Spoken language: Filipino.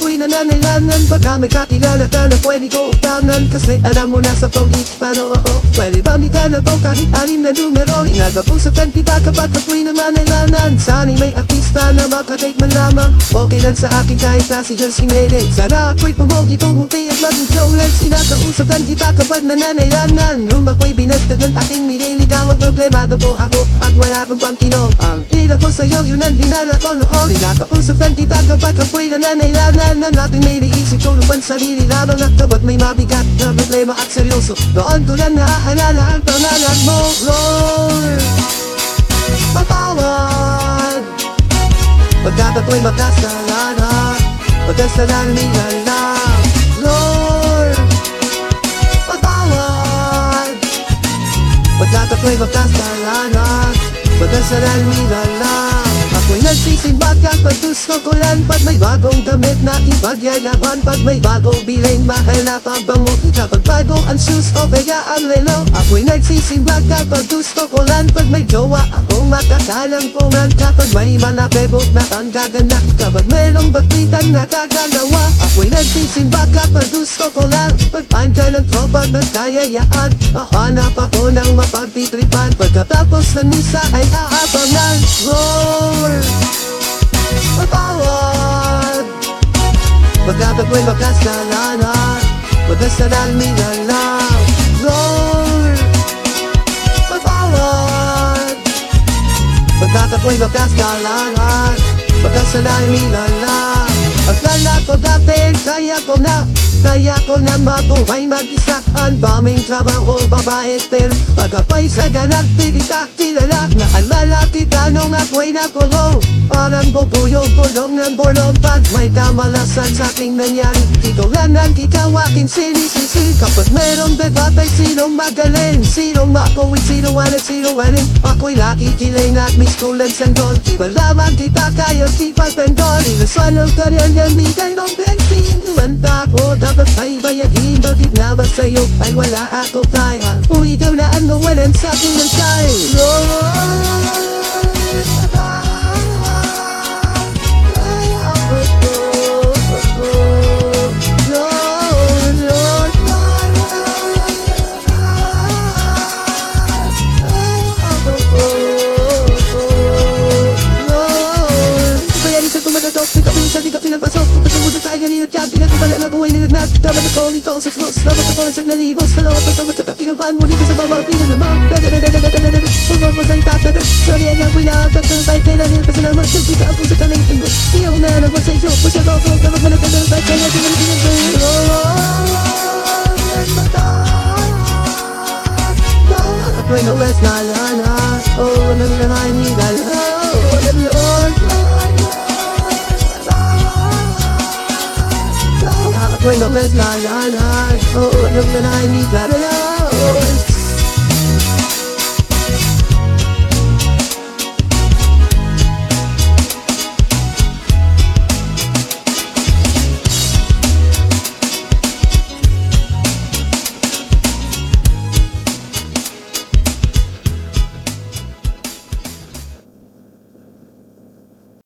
ako'y nananailangan. Baka may kakilala ka na pwede ko utangan. Kasi alam mo na sa pogi Paano? Ako Pwede ba to kahit anim na numero? Inagapusakan kita kapag ako'y namanailanan Sana'y may artista na makatake man lamang. Okay lang sa akin kahit na si Josie Mede Sana ako'y pumogi pumuti at maging showless Sinakausapan kita kapag nananailangan Nung ako'y binastag ng aking nililigaw Ang problemado po ako. At wala kang pangkino Ang tila ko sa'yo yun ang dinala ko noon. Sinakausapan kita kapag ako'y nananailangan Na natin may ko lupan sarili lamang At kapag may mabigat na problema at seryoso. Doon ko lang naaalala ang pangalan mo Lord. Patawad Pagkata ako'y makasalanan Pagkasalanan ng alam Lord Patawad Pagkata ako'y makasalanan Pagkasalanan ng alam Ako'y nagsisimba kapag gusto ko lang Pag may bagong damit na ipagyayabang Pag may bagong biling mahal na pabango Kapag bago ang shoes o kaya ang relo Ako'y nagsisimba kapag gusto ko lang Pag may jowa. Akong makakalang pungan Kapag may manapebok na ang gagana Kapag merong baglitan na kagalawa Ako'y nagsisimba kapag gusto ko lang Pag andyan ang tropa na kayayaan. Hahanap ako ng mapagtitripan. Pagkatapos ng misa ay aabangan. Lord te puedo castellanar, puedes cerrar mi dolor. Por favor, no te puedo. Akala ko dati kaya ko na Kaya ko na mabuhay mag-isa. Ang daming trabaho babae Pero pagkapay sa ganap di kita kilala. Naalala kita nung ako'y nakulong. Parang bubuyog-bulong ng bulong. Pag may kamalasan sa aking nangyari Dito lang ang ikaw aking sinisisi. Kapag merong debate sinong magaling? Sinong makuwit, sino at sino alin Ako'y nakikiling at lang sanggol Malaman kita kaya di pagpendol Ilusan ang kanyang bigay ng bensin Tumanda ko dapat ay bayagin. Bakit nga ba sa'yo? Ay wala ako kaya O ikaw na ang nawalan sa akin ng Lord, buhay nilagnat Dapat ako ito sa cross, dapat ako sa nalibos Sa lawat at tamat, at pinapaan mo dito sa bawang pinanamang Pagod mo sa itatat, sorry ang ako'y nakakak Ng kahit kailan yung pasalamat, nagkita ako sa kanitin mo Di ako nalabas sa iyo, pasya ko ako, dapat malagay ng kahit kaya tinanong Ako'y nawes na lana Oh, naglahay ni Gala Oh, Lord Ako'y nawes na lana Oh, naglahay ni Gala Oh,